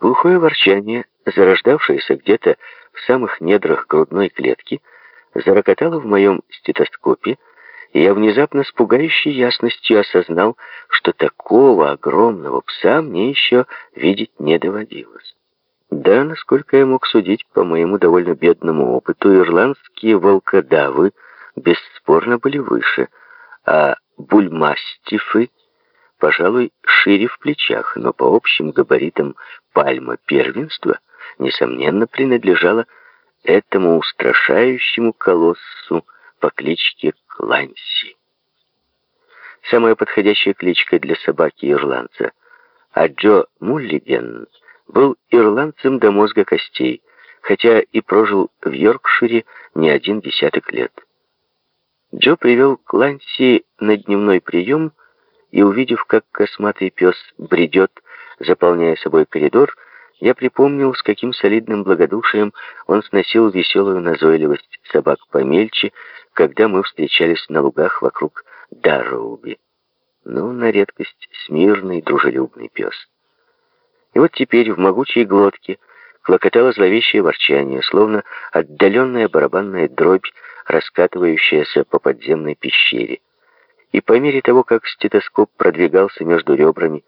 Глухое ворчание, зарождавшееся где-то в самых недрах грудной клетки, зарокотало в моем стетоскопе, и я внезапно с пугающей ясностью осознал, что такого огромного пса мне еще видеть не доводилось. Да, насколько я мог судить по моему довольно бедному опыту, ирландские волкодавы бесспорно были выше, а бульмастифы, пожалуй, шире в плечах, но по общим габаритам пальма первенства, несомненно, принадлежала этому устрашающему колоссу по кличке Кланси. Самая подходящая кличка для собаки-ирландца. А Джо Муллиген был ирландцем до мозга костей, хотя и прожил в Йоркшире не один десяток лет. Джо привел Кланси на дневной прием и, увидев, как косматый пес бредет, заполняя собой коридор, я припомнил, с каким солидным благодушием он сносил веселую назойливость собак помельче, когда мы встречались на лугах вокруг Дарроуби. Ну, на редкость, смирный, дружелюбный пес. И вот теперь в могучей глотке клокотало зловещее ворчание, словно отдаленная барабанная дробь, раскатывающаяся по подземной пещере. И по мере того, как стетоскоп продвигался между ребрами,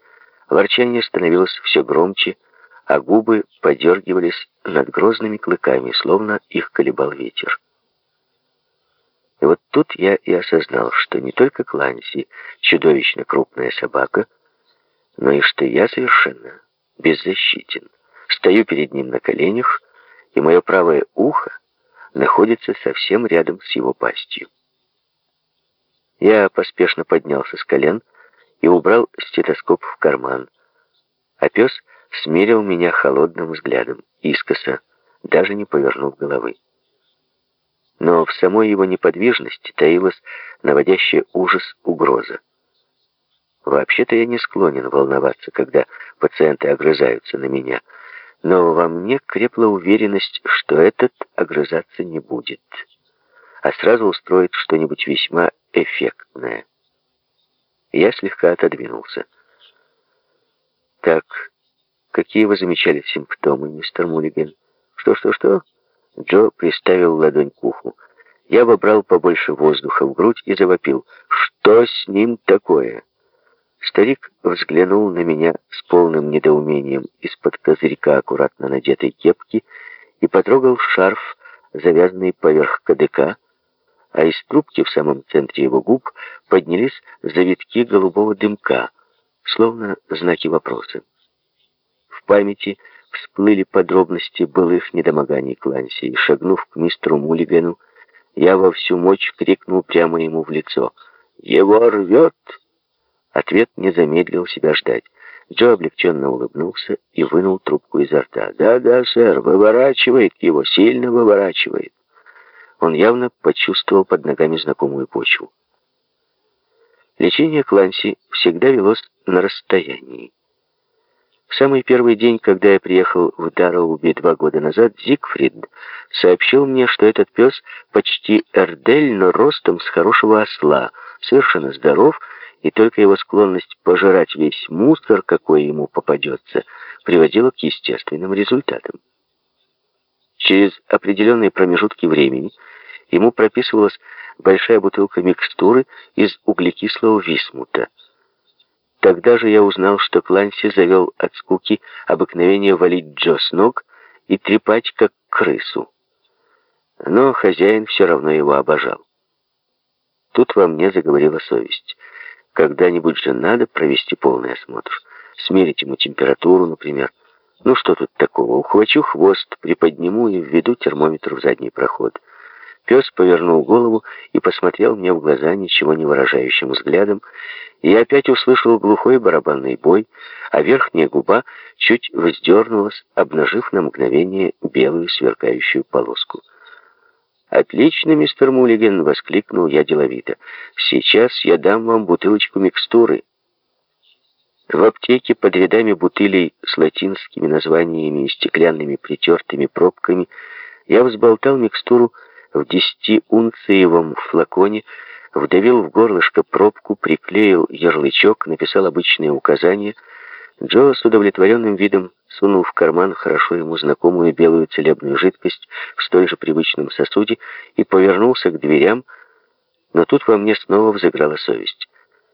ворчание становилось все громче, а губы подергивались над грозными клыками, словно их колебал ветер. И вот тут я и осознал, что не только Кланси чудовищно крупная собака, но и что я совершенно беззащитен. Стою перед ним на коленях, и мое правое ухо находится совсем рядом с его пастью. Я поспешно поднялся с колен и убрал стетоскоп в карман, а пес смерил меня холодным взглядом, искоса, даже не повернув головы. Но в самой его неподвижности таилась наводящая ужас угроза. Вообще-то я не склонен волноваться, когда пациенты огрызаются на меня, но во мне крепла уверенность, что этот огрызаться не будет, а сразу устроит что-нибудь весьма эффектное. Я слегка отодвинулся. «Так, какие вы замечали симптомы, мистер Муллиган?» «Что-что-что?» Джо приставил ладонь к уху. Я вобрал побольше воздуха в грудь и завопил. «Что с ним такое?» Старик взглянул на меня с полным недоумением из-под козырька аккуратно надетой кепки и потрогал шарф, завязанный поверх кадыка, а из трубки в самом центре его губ поднялись завитки голубого дымка, словно знаки вопроса. В памяти всплыли подробности былых недомоганий Кланси, и, шагнув к мистеру Муллигану, я во всю мощь крикнул прямо ему в лицо. «Его рвет!» Ответ не замедлил себя ждать. Джо облегченно улыбнулся и вынул трубку изо рта. «Да-да, сэр, выворачивает его, сильно выворачивает». Он явно почувствовал под ногами знакомую почву. Лечение Кланси всегда велось на расстоянии. В самый первый день, когда я приехал в Дарроуби два года назад, Зигфрид сообщил мне, что этот пес почти эрдель, но ростом с хорошего осла, совершенно здоров и только его склонность пожирать весь мусор, какой ему попадется, приводила к естественным результатам. Через определенные промежутки времени ему прописывалась большая бутылка микстуры из углекислого висмута. Тогда же я узнал, что Кланси завел от скуки обыкновение валить Джо с ног и трепать, как крысу. Но хозяин все равно его обожал. Тут во мне заговорила совесть. Когда-нибудь же надо провести полный осмотр. Смерить ему температуру, например. Ну что тут такого? Ухвачу хвост, приподниму и введу термометр в задний проход. Пес повернул голову и посмотрел мне в глаза ничего не выражающим взглядом, и я опять услышал глухой барабанный бой, а верхняя губа чуть вздернулась, обнажив на мгновение белую сверкающую полоску. «Отлично, мистер Муллиган!» — воскликнул я деловито. «Сейчас я дам вам бутылочку микстуры». В аптеке под рядами бутылей с латинскими названиями и стеклянными притертыми пробками я взболтал микстуру в десятиунциевом флаконе, вдавил в горлышко пробку, приклеил ярлычок, написал обычные указания, Джо с удовлетворенным видом сунул в карман хорошо ему знакомую белую целебную жидкость в столь же привычном сосуде и повернулся к дверям, но тут во мне снова взыграла совесть.